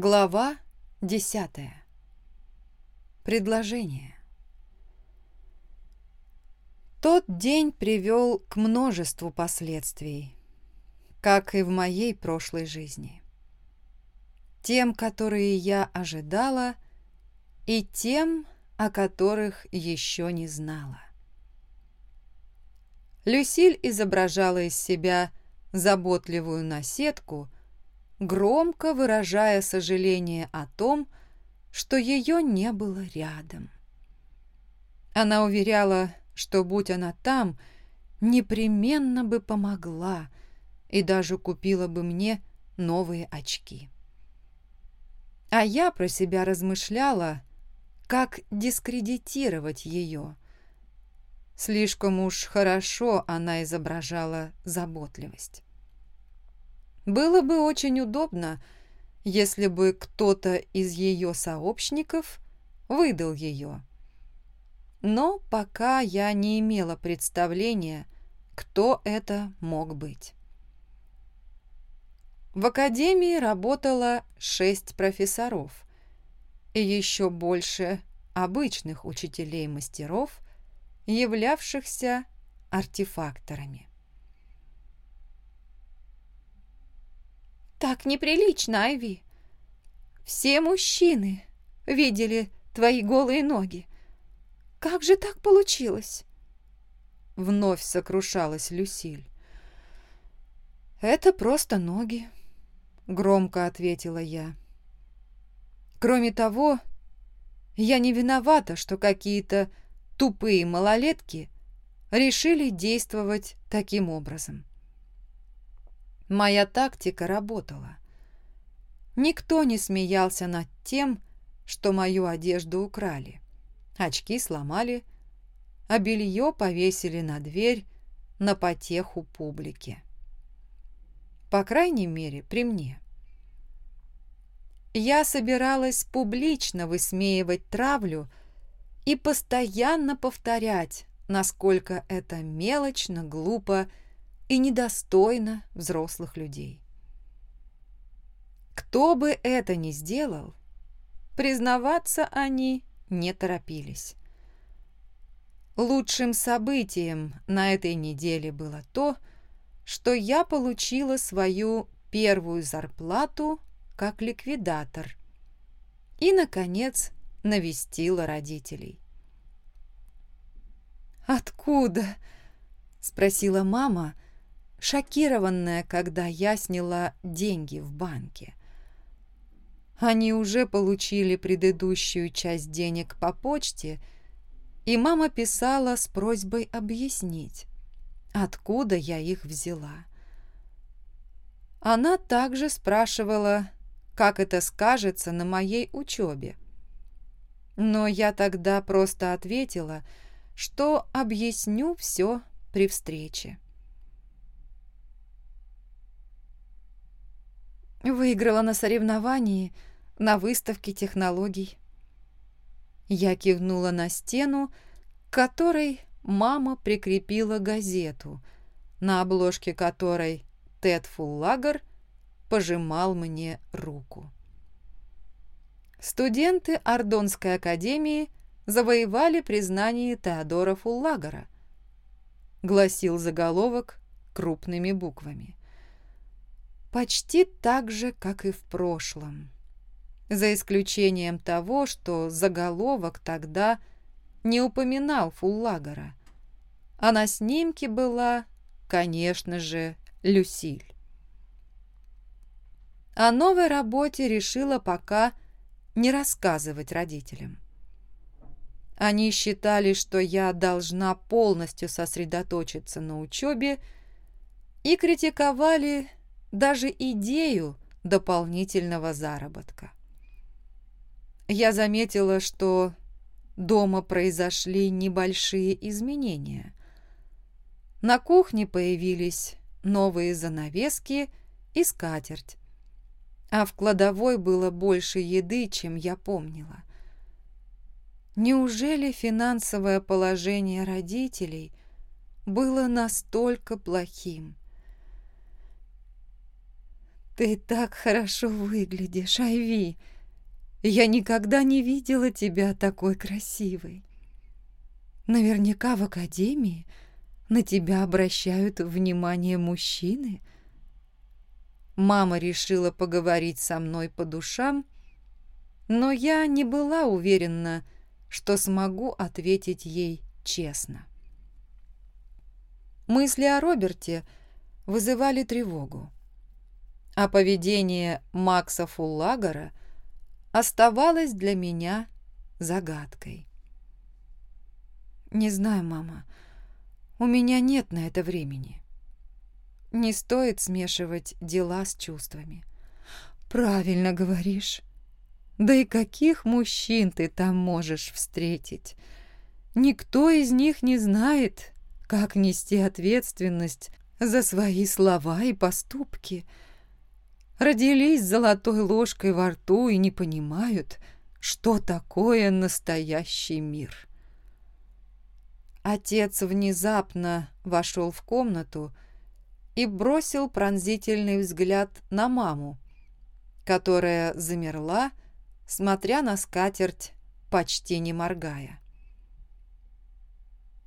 Глава десятая. Предложение. Тот день привел к множеству последствий, как и в моей прошлой жизни. Тем, которые я ожидала, и тем, о которых еще не знала. Люсиль изображала из себя заботливую наседку, громко выражая сожаление о том, что ее не было рядом. Она уверяла, что, будь она там, непременно бы помогла и даже купила бы мне новые очки. А я про себя размышляла, как дискредитировать ее. Слишком уж хорошо она изображала заботливость. Было бы очень удобно, если бы кто-то из ее сообщников выдал ее. Но пока я не имела представления, кто это мог быть. В академии работало шесть профессоров и еще больше обычных учителей-мастеров, являвшихся артефакторами. «Так неприлично, Айви. Все мужчины видели твои голые ноги. Как же так получилось?» Вновь сокрушалась Люсиль. «Это просто ноги», — громко ответила я. «Кроме того, я не виновата, что какие-то тупые малолетки решили действовать таким образом. Моя тактика работала. Никто не смеялся над тем, что мою одежду украли. Очки сломали, а белье повесили на дверь на потеху публики. По крайней мере, при мне. Я собиралась публично высмеивать травлю и постоянно повторять, насколько это мелочно, глупо и недостойно взрослых людей. Кто бы это ни сделал, признаваться они не торопились. Лучшим событием на этой неделе было то, что я получила свою первую зарплату как ликвидатор и, наконец, навестила родителей. «Откуда?» — спросила мама, шокированная, когда я сняла деньги в банке. Они уже получили предыдущую часть денег по почте, и мама писала с просьбой объяснить, откуда я их взяла. Она также спрашивала, как это скажется на моей учебе. Но я тогда просто ответила, что объясню все при встрече. Выиграла на соревновании на выставке технологий. Я кивнула на стену, к которой мама прикрепила газету, на обложке которой Тед Фуллагер пожимал мне руку. Студенты Ардонской академии завоевали признание Теодора Фуллагера, гласил заголовок крупными буквами почти так же, как и в прошлом. За исключением того, что заголовок тогда не упоминал Фуллагера, а на снимке была, конечно же, Люсиль. О новой работе решила пока не рассказывать родителям. Они считали, что я должна полностью сосредоточиться на учебе и критиковали даже идею дополнительного заработка. Я заметила, что дома произошли небольшие изменения. На кухне появились новые занавески и скатерть, а в кладовой было больше еды, чем я помнила. Неужели финансовое положение родителей было настолько плохим? «Ты так хорошо выглядишь, Айви! Я никогда не видела тебя такой красивой. Наверняка в академии на тебя обращают внимание мужчины». Мама решила поговорить со мной по душам, но я не была уверена, что смогу ответить ей честно. Мысли о Роберте вызывали тревогу а поведение Макса Фуллагера оставалось для меня загадкой. «Не знаю, мама. У меня нет на это времени. Не стоит смешивать дела с чувствами». «Правильно говоришь. Да и каких мужчин ты там можешь встретить? Никто из них не знает, как нести ответственность за свои слова и поступки» родились с золотой ложкой во рту и не понимают, что такое настоящий мир. Отец внезапно вошел в комнату и бросил пронзительный взгляд на маму, которая замерла, смотря на скатерть, почти не моргая.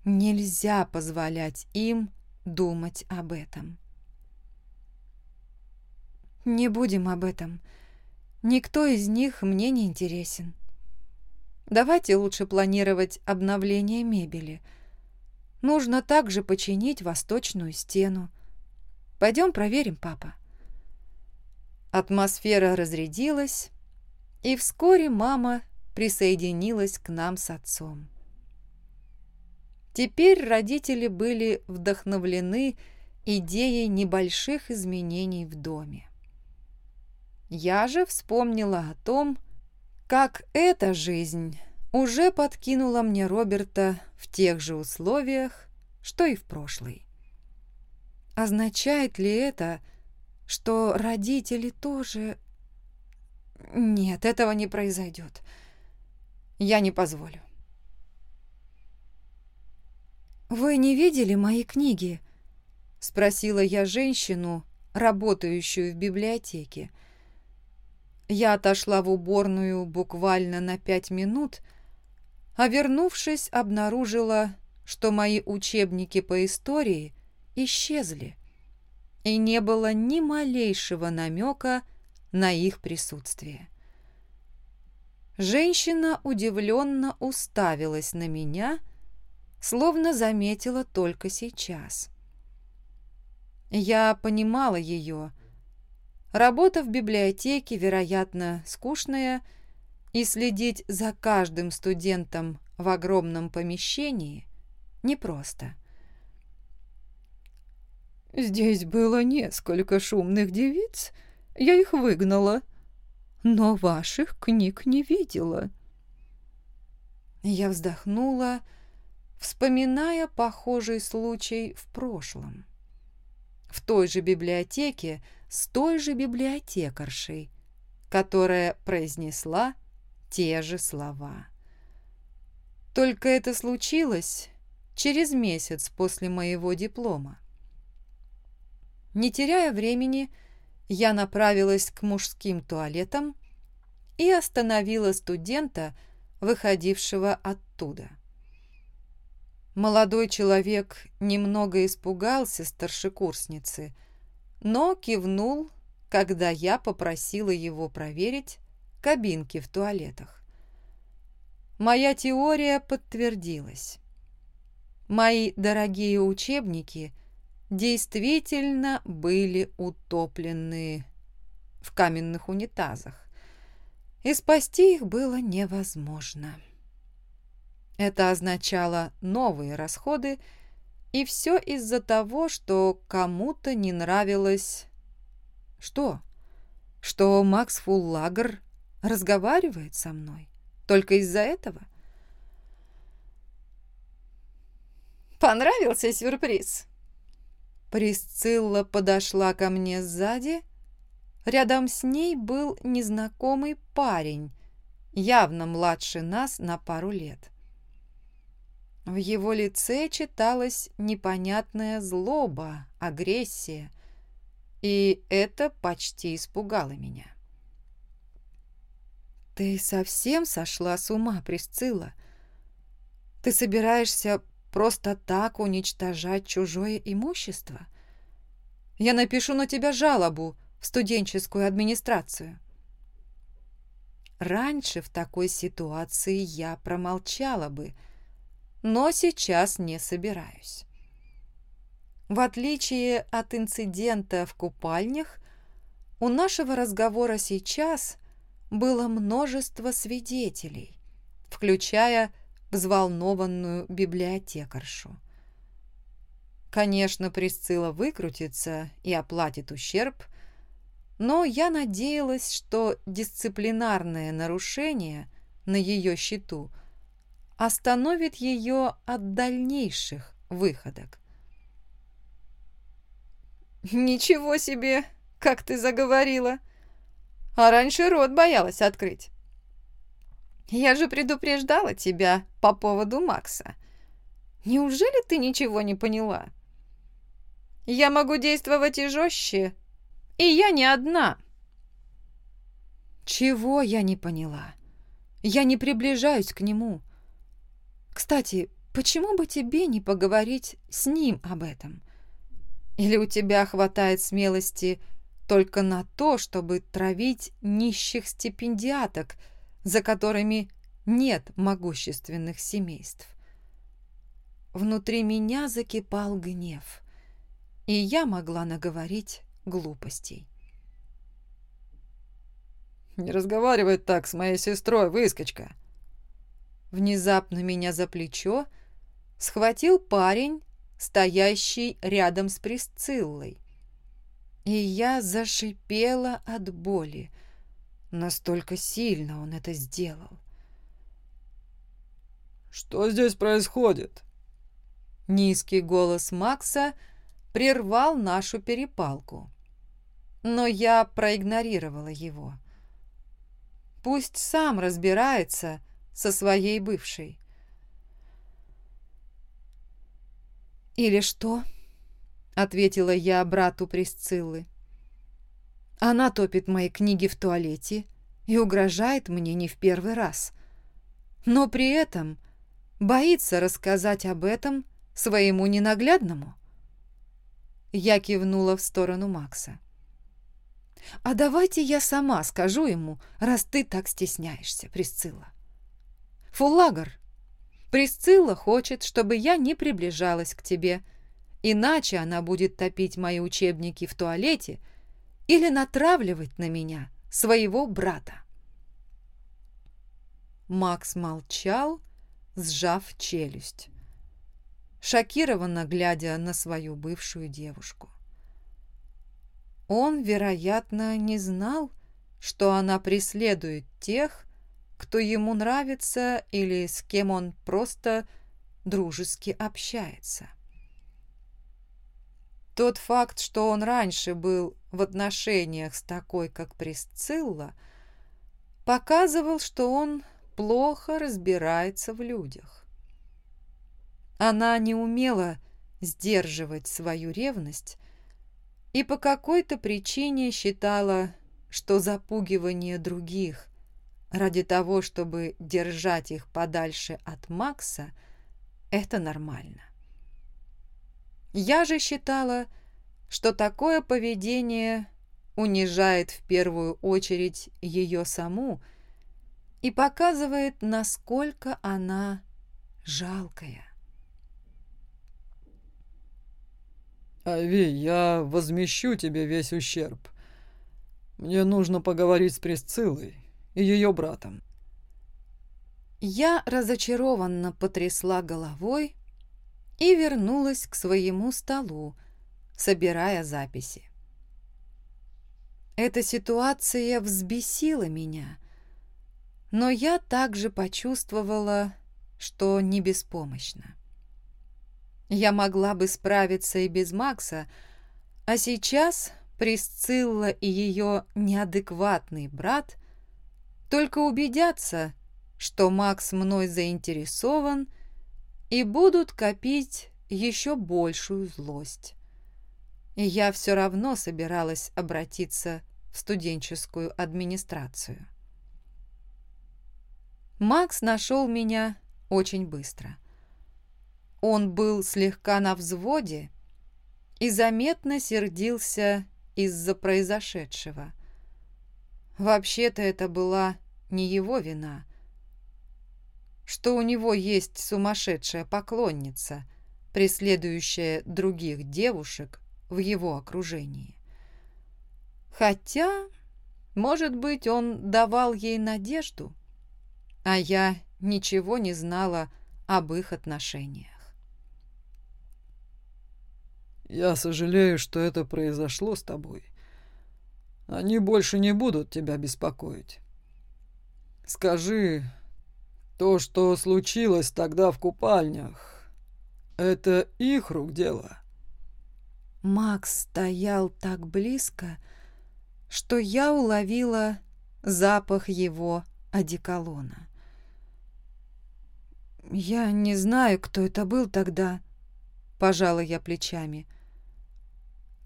Нельзя позволять им думать об этом. Не будем об этом. Никто из них мне не интересен. Давайте лучше планировать обновление мебели. Нужно также починить восточную стену. Пойдем проверим, папа. Атмосфера разрядилась, и вскоре мама присоединилась к нам с отцом. Теперь родители были вдохновлены идеей небольших изменений в доме. Я же вспомнила о том, как эта жизнь уже подкинула мне Роберта в тех же условиях, что и в прошлой. Означает ли это, что родители тоже... Нет, этого не произойдет. Я не позволю. «Вы не видели мои книги?» — спросила я женщину, работающую в библиотеке. Я отошла в уборную буквально на пять минут, а вернувшись, обнаружила, что мои учебники по истории исчезли, и не было ни малейшего намека на их присутствие. Женщина удивленно уставилась на меня, словно заметила только сейчас. Я понимала ее, Работа в библиотеке, вероятно, скучная, и следить за каждым студентом в огромном помещении непросто. «Здесь было несколько шумных девиц, я их выгнала, но ваших книг не видела». Я вздохнула, вспоминая похожий случай в прошлом. В той же библиотеке с той же библиотекаршей, которая произнесла те же слова. Только это случилось через месяц после моего диплома. Не теряя времени, я направилась к мужским туалетам и остановила студента, выходившего оттуда. Молодой человек немного испугался старшекурсницы – но кивнул, когда я попросила его проверить кабинки в туалетах. Моя теория подтвердилась. Мои дорогие учебники действительно были утоплены в каменных унитазах, и спасти их было невозможно. Это означало новые расходы и все из-за того, что кому-то не нравилось... Что? Что Макс Фуллагер разговаривает со мной? Только из-за этого? Понравился сюрприз? Присцилла подошла ко мне сзади. Рядом с ней был незнакомый парень, явно младше нас на пару лет. В его лице читалась непонятная злоба, агрессия. и это почти испугало меня. «Ты совсем сошла с ума, Присцилла? Ты собираешься просто так уничтожать чужое имущество? Я напишу на тебя жалобу в студенческую администрацию». Раньше в такой ситуации я промолчала бы, но сейчас не собираюсь. В отличие от инцидента в купальнях, у нашего разговора сейчас было множество свидетелей, включая взволнованную библиотекаршу. Конечно, Присцилла выкрутится и оплатит ущерб, но я надеялась, что дисциплинарное нарушение на ее счету остановит ее от дальнейших выходок. «Ничего себе, как ты заговорила! А раньше рот боялась открыть. Я же предупреждала тебя по поводу Макса. Неужели ты ничего не поняла? Я могу действовать и жестче, и я не одна. Чего я не поняла? Я не приближаюсь к нему. Кстати, почему бы тебе не поговорить с ним об этом? Или у тебя хватает смелости только на то, чтобы травить нищих стипендиаток, за которыми нет могущественных семейств? Внутри меня закипал гнев, и я могла наговорить глупостей. «Не разговаривай так с моей сестрой, выскочка!» Внезапно меня за плечо схватил парень, стоящий рядом с Присциллой. И я зашипела от боли. Настолько сильно он это сделал. «Что здесь происходит?» Низкий голос Макса – прервал нашу перепалку. Но я проигнорировала его. Пусть сам разбирается со своей бывшей. «Или что?» — ответила я брату Присциллы. «Она топит мои книги в туалете и угрожает мне не в первый раз, но при этом боится рассказать об этом своему ненаглядному». Я кивнула в сторону Макса. «А давайте я сама скажу ему, раз ты так стесняешься, Присцилла». «Фуллагер, Присцилла хочет, чтобы я не приближалась к тебе, иначе она будет топить мои учебники в туалете или натравливать на меня своего брата». Макс молчал, сжав челюсть шокированно глядя на свою бывшую девушку. Он, вероятно, не знал, что она преследует тех, кто ему нравится или с кем он просто дружески общается. Тот факт, что он раньше был в отношениях с такой, как Присцилла, показывал, что он плохо разбирается в людях. Она не умела сдерживать свою ревность и по какой-то причине считала, что запугивание других ради того, чтобы держать их подальше от Макса, это нормально. Я же считала, что такое поведение унижает в первую очередь ее саму и показывает, насколько она жалкая. «Ави, я возмещу тебе весь ущерб. Мне нужно поговорить с Присциллой ее братом». Я разочарованно потрясла головой и вернулась к своему столу, собирая записи. Эта ситуация взбесила меня, но я также почувствовала, что не беспомощна. Я могла бы справиться и без Макса, а сейчас Присцилла и ее неадекватный брат только убедятся, что Макс мной заинтересован, и будут копить еще большую злость. и я все равно собиралась обратиться в студенческую администрацию. Макс нашел меня очень быстро. Он был слегка на взводе и заметно сердился из-за произошедшего. Вообще-то это была не его вина, что у него есть сумасшедшая поклонница, преследующая других девушек в его окружении. Хотя, может быть, он давал ей надежду, а я ничего не знала об их отношениях. «Я сожалею, что это произошло с тобой. Они больше не будут тебя беспокоить. Скажи, то, что случилось тогда в купальнях, это их рук дело?» Макс стоял так близко, что я уловила запах его одеколона. «Я не знаю, кто это был тогда», — пожала я плечами.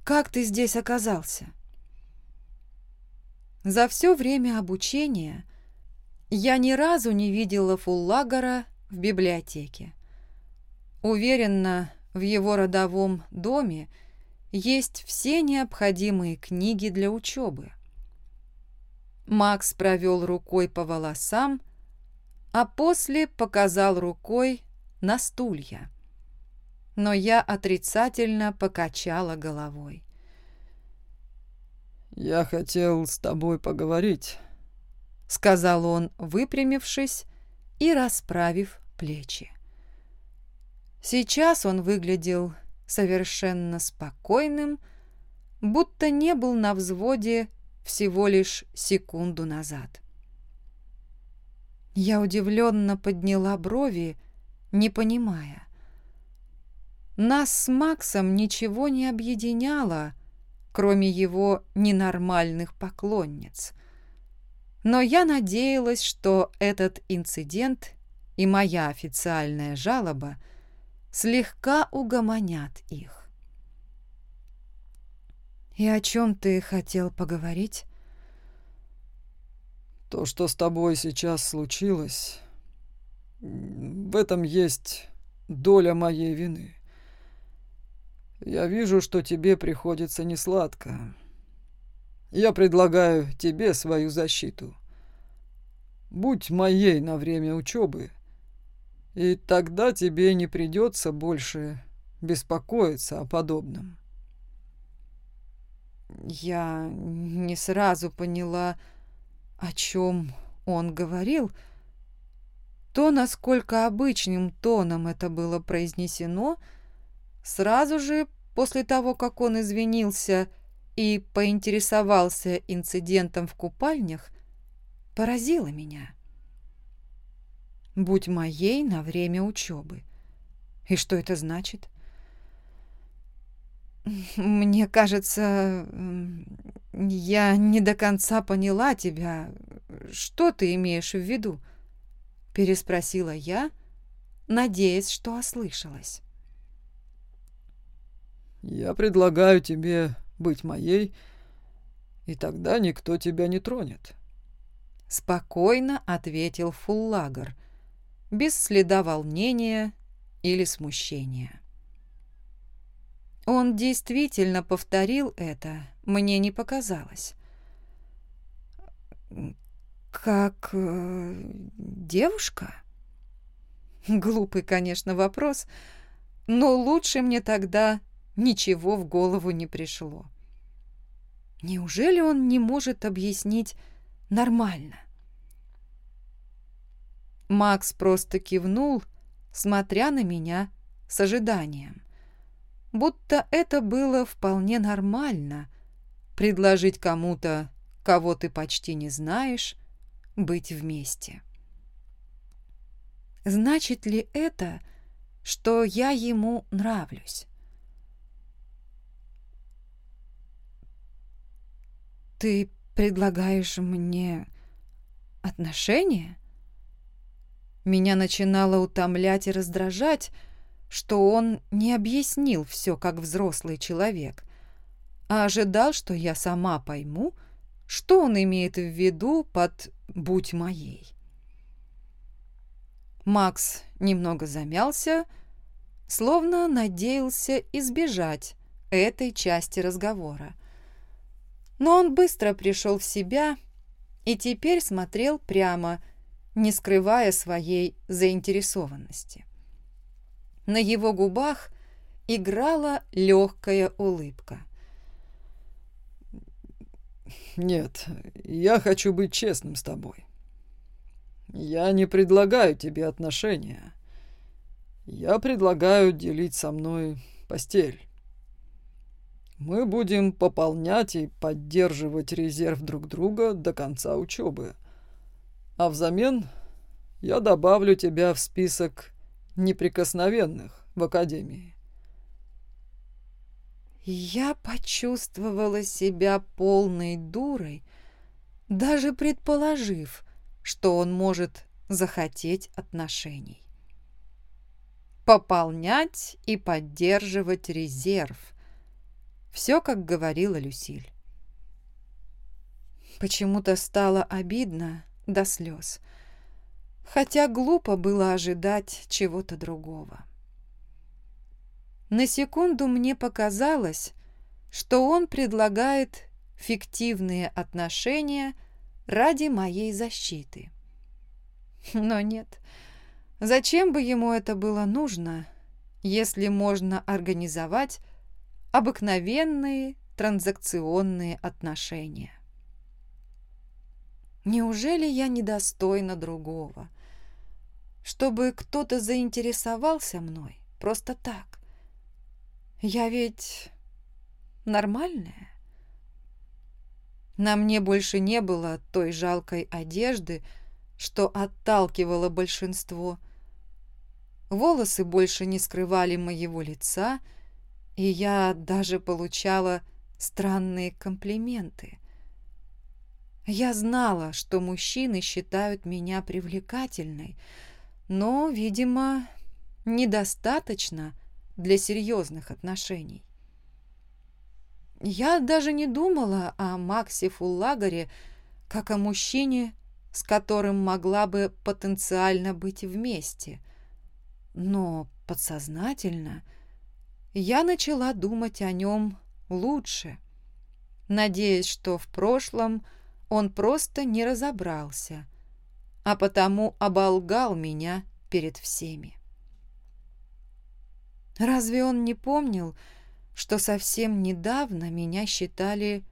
«Как ты здесь оказался?» За все время обучения я ни разу не видела Фуллагора в библиотеке. Уверена, в его родовом доме есть все необходимые книги для учебы. Макс провел рукой по волосам, а после показал рукой на стулья. Но я отрицательно покачала головой. «Я хотел с тобой поговорить», — сказал он, выпрямившись и расправив плечи. Сейчас он выглядел совершенно спокойным, будто не был на взводе всего лишь секунду назад. Я удивленно подняла брови, не понимая. Нас с Максом ничего не объединяло, кроме его ненормальных поклонниц. Но я надеялась, что этот инцидент и моя официальная жалоба — слегка угомонят их. «И о чем ты хотел поговорить?» «То, что с тобой сейчас случилось, в этом есть доля моей вины. Я вижу, что тебе приходится несладко. Я предлагаю тебе свою защиту. Будь моей на время учебы, и тогда тебе не придется больше беспокоиться о подобном. Я не сразу поняла, о чем он говорил. То, насколько обычным тоном это было произнесено, сразу же после того, как он извинился и поинтересовался инцидентом в купальнях, поразило меня будь моей на время учебы. И что это значит? Мне кажется, я не до конца поняла тебя. Что ты имеешь в виду? Переспросила я, надеясь, что ослышалась. Я предлагаю тебе быть моей, и тогда никто тебя не тронет. Спокойно ответил Фуллагер, без следа волнения или смущения. Он действительно повторил это, мне не показалось. «Как э, девушка?» Глупый, конечно, вопрос, но лучше мне тогда ничего в голову не пришло. Неужели он не может объяснить нормально? Макс просто кивнул, смотря на меня с ожиданием. Будто это было вполне нормально предложить кому-то, кого ты почти не знаешь, быть вместе. Значит ли это, что я ему нравлюсь? Ты предлагаешь мне отношения? Меня начинало утомлять и раздражать, что он не объяснил все как взрослый человек, а ожидал, что я сама пойму, что он имеет в виду под «будь моей». Макс немного замялся, словно надеялся избежать этой части разговора. Но он быстро пришел в себя и теперь смотрел прямо, не скрывая своей заинтересованности. На его губах играла легкая улыбка. «Нет, я хочу быть честным с тобой. Я не предлагаю тебе отношения. Я предлагаю делить со мной постель. Мы будем пополнять и поддерживать резерв друг друга до конца учебы. А взамен я добавлю тебя в список неприкосновенных в Академии. Я почувствовала себя полной дурой, даже предположив, что он может захотеть отношений. Пополнять и поддерживать резерв. Все, как говорила Люсиль. Почему-то стало обидно до слез хотя глупо было ожидать чего-то другого. На секунду мне показалось, что он предлагает фиктивные отношения ради моей защиты. Но нет, зачем бы ему это было нужно, если можно организовать обыкновенные транзакционные отношения? Неужели я недостойна другого? чтобы кто-то заинтересовался мной просто так. Я ведь нормальная. На мне больше не было той жалкой одежды, что отталкивало большинство. Волосы больше не скрывали моего лица, и я даже получала странные комплименты. Я знала, что мужчины считают меня привлекательной, но, видимо, недостаточно для серьезных отношений. Я даже не думала о Максе Фуллагере как о мужчине, с которым могла бы потенциально быть вместе. Но подсознательно я начала думать о нем лучше, надеясь, что в прошлом он просто не разобрался а потому оболгал меня перед всеми. Разве он не помнил, что совсем недавно меня считали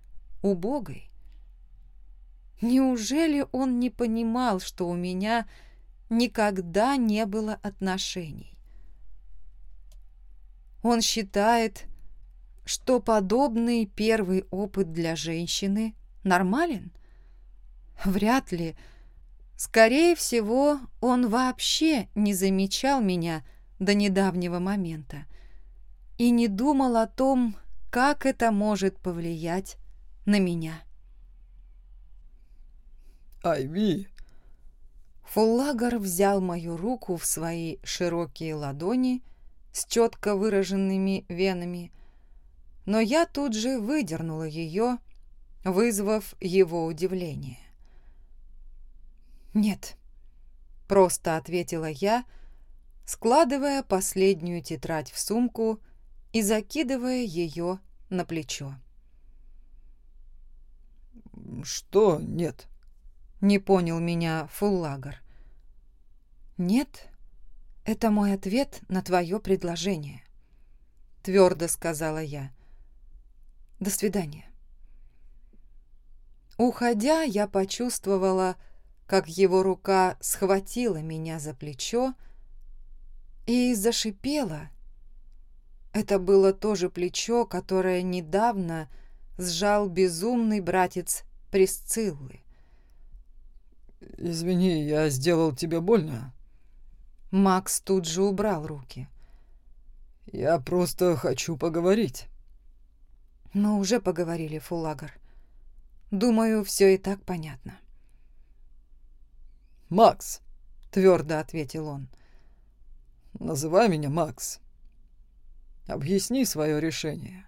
убогой? Неужели он не понимал, что у меня никогда не было отношений? Он считает, что подобный первый опыт для женщины нормален? Вряд ли, Скорее всего, он вообще не замечал меня до недавнего момента и не думал о том, как это может повлиять на меня. «Айви!» Фуллагар взял мою руку в свои широкие ладони с четко выраженными венами, но я тут же выдернула ее, вызвав его удивление. «Нет», — просто ответила я, складывая последнюю тетрадь в сумку и закидывая ее на плечо. «Что нет?» — не понял меня Фуллагер. «Нет, это мой ответ на твое предложение», — твердо сказала я. «До свидания». Уходя, я почувствовала, как его рука схватила меня за плечо и зашипела. Это было то же плечо, которое недавно сжал безумный братец Присциллы. «Извини, я сделал тебе больно?» Макс тут же убрал руки. «Я просто хочу поговорить». «Мы уже поговорили, Фулагар. Думаю, все и так понятно». «Макс», — твердо ответил он. «Называй меня Макс. Объясни свое решение».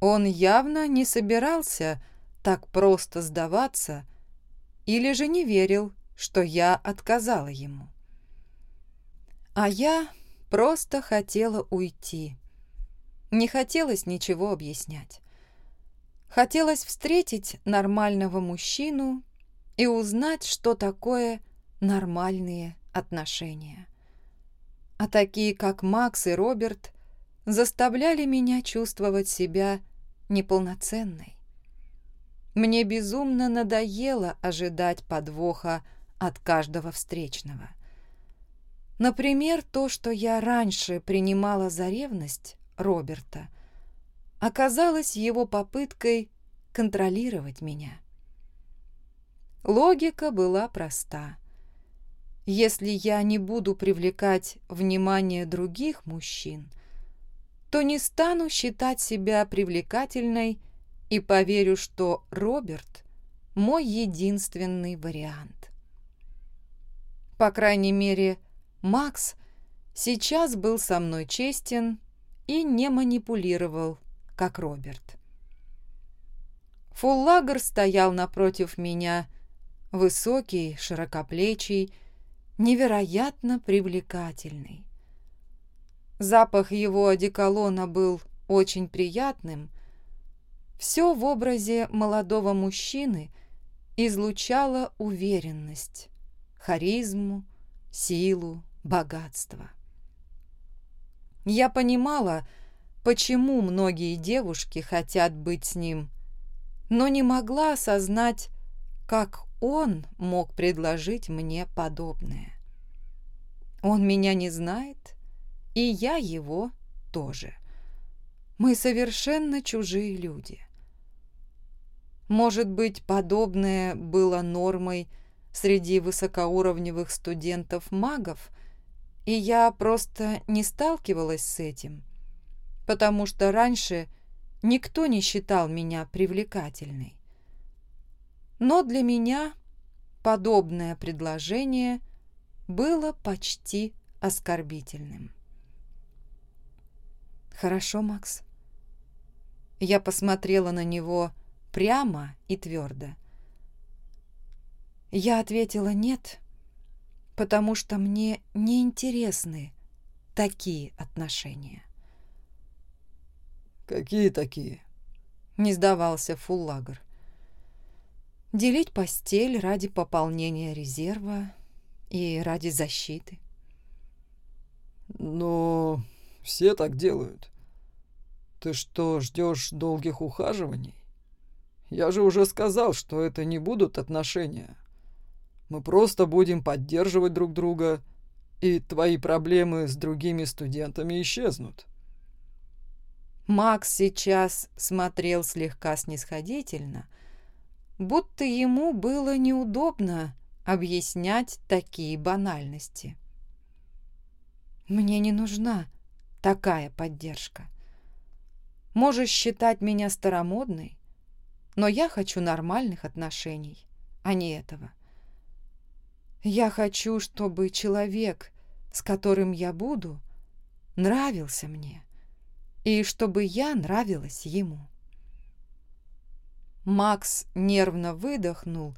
Он явно не собирался так просто сдаваться или же не верил, что я отказала ему. А я просто хотела уйти. Не хотелось ничего объяснять. Хотелось встретить нормального мужчину и узнать, что такое нормальные отношения. А такие, как Макс и Роберт, заставляли меня чувствовать себя неполноценной. Мне безумно надоело ожидать подвоха от каждого встречного. Например, то, что я раньше принимала за ревность Роберта, оказалось его попыткой контролировать меня. Логика была проста. Если я не буду привлекать внимание других мужчин, то не стану считать себя привлекательной и поверю, что Роберт – мой единственный вариант. По крайней мере, Макс сейчас был со мной честен и не манипулировал, как Роберт. Фуллагер стоял напротив меня, высокий, широкоплечий, невероятно привлекательный. Запах его одеколона был очень приятным. Все в образе молодого мужчины излучало уверенность, харизму, силу, богатство. Я понимала, почему многие девушки хотят быть с ним, но не могла осознать, как он мог предложить мне подобное. Он меня не знает, и я его тоже. Мы совершенно чужие люди. Может быть, подобное было нормой среди высокоуровневых студентов-магов, и я просто не сталкивалась с этим, потому что раньше никто не считал меня привлекательной. Но для меня подобное предложение было почти оскорбительным. «Хорошо, Макс». Я посмотрела на него прямо и твердо. Я ответила «нет», потому что мне не интересны такие отношения. «Какие такие?» — не сдавался Фуллагер. «Делить постель ради пополнения резерва и ради защиты». «Но все так делают. Ты что, ждешь долгих ухаживаний? Я же уже сказал, что это не будут отношения, мы просто будем поддерживать друг друга, и твои проблемы с другими студентами исчезнут. Макс сейчас смотрел слегка снисходительно, будто ему было неудобно объяснять такие банальности. «Мне не нужна такая поддержка. Можешь считать меня старомодной, но я хочу нормальных отношений, а не этого. Я хочу, чтобы человек, с которым я буду, нравился мне, и чтобы я нравилась ему. Макс нервно выдохнул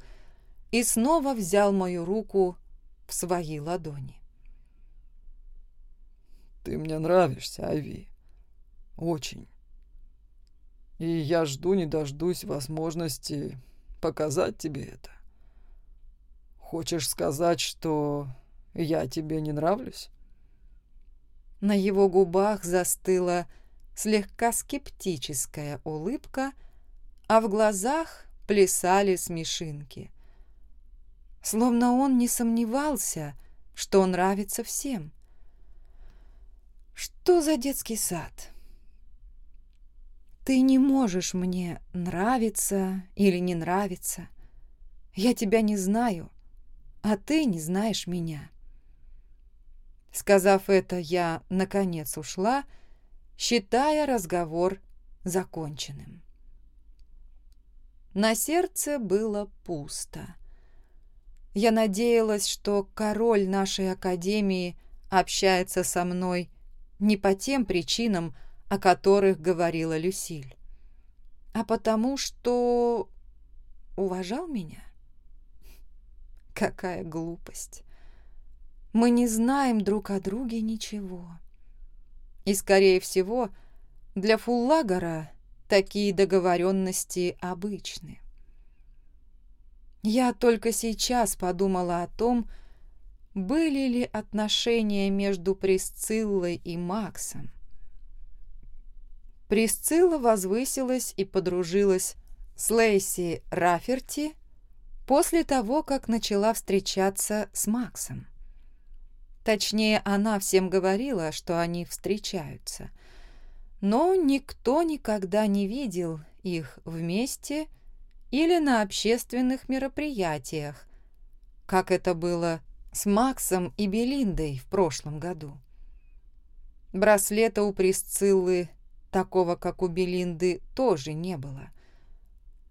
и снова взял мою руку в свои ладони. «Ты мне нравишься, Айви. Очень. И я жду не дождусь возможности показать тебе это. Хочешь сказать, что я тебе не нравлюсь? На его губах застыла слегка скептическая улыбка, а в глазах плясали смешинки. Словно он не сомневался, что нравится всем. Что за детский сад? Ты не можешь мне нравиться или не нравиться. Я тебя не знаю а ты не знаешь меня». Сказав это, я, наконец, ушла, считая разговор законченным. На сердце было пусто. Я надеялась, что король нашей академии общается со мной не по тем причинам, о которых говорила Люсиль. а потому что уважал меня? Какая глупость. Мы не знаем друг о друге ничего. И, скорее всего, для Фуллагора такие договоренности обычны. Я только сейчас подумала о том, были ли отношения между Присциллой и Максом. Присцилла возвысилась и подружилась с Лейси Раферти после того, как начала встречаться с Максом. Точнее, она всем говорила, что они встречаются. Но никто никогда не видел их вместе или на общественных мероприятиях, как это было с Максом и Белиндой в прошлом году. Браслета у Присциллы, такого как у Белинды, тоже не было.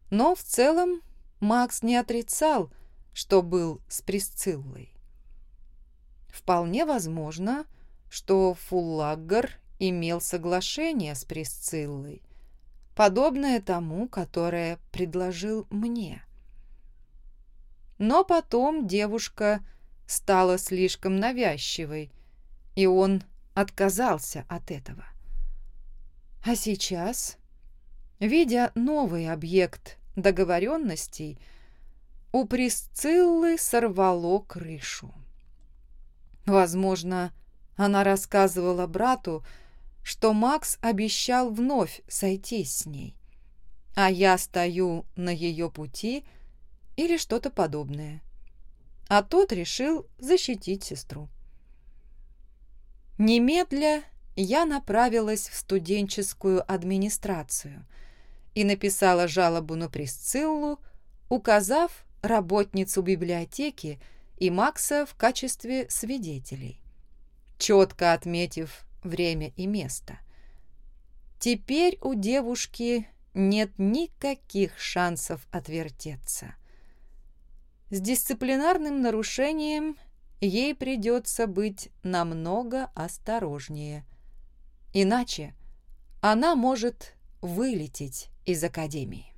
Но в целом Макс не отрицал, что был с Присциллой. Вполне возможно, что Фуллаггар имел соглашение с Присциллой, подобное тому, которое предложил мне. Но потом девушка стала слишком навязчивой, и он отказался от этого. А сейчас, видя новый объект договоренностей, у Присциллы сорвало крышу. Возможно, она рассказывала брату, что Макс обещал вновь сойтись с ней, а я стою на ее пути или что-то подобное. А тот решил защитить сестру. Немедля я направилась в студенческую администрацию и написала жалобу на Присциллу, указав работницу библиотеки и Макса в качестве свидетелей, четко отметив время и место. Теперь у девушки нет никаких шансов отвертеться. С дисциплинарным нарушением ей придется быть намного осторожнее. Иначе она может вылететь из академии.